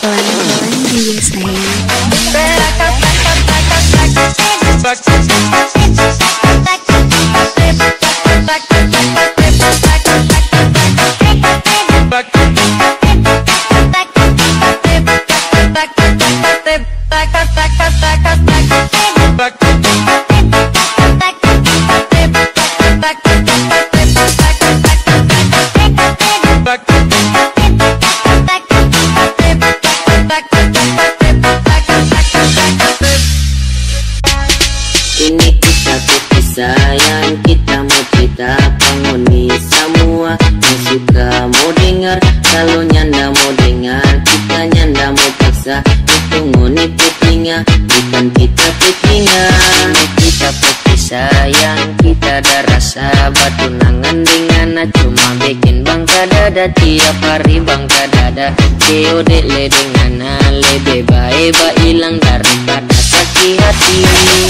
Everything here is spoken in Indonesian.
Orang-orang biasanya Ini kita kisah yang kita mau cerita Penghuni semua. Yang suka mau dengar Kalau nyanda mau dengar. Kita nyanda mau paksa Itu ngoni putinga bukan kita putinga Ini kita kisah yang kita ada rasa Batu nangan dengan cuma bikin bangka dada Tiap hari bangka dada. COD le dengan lebih baik ba hilang daripada sakit hati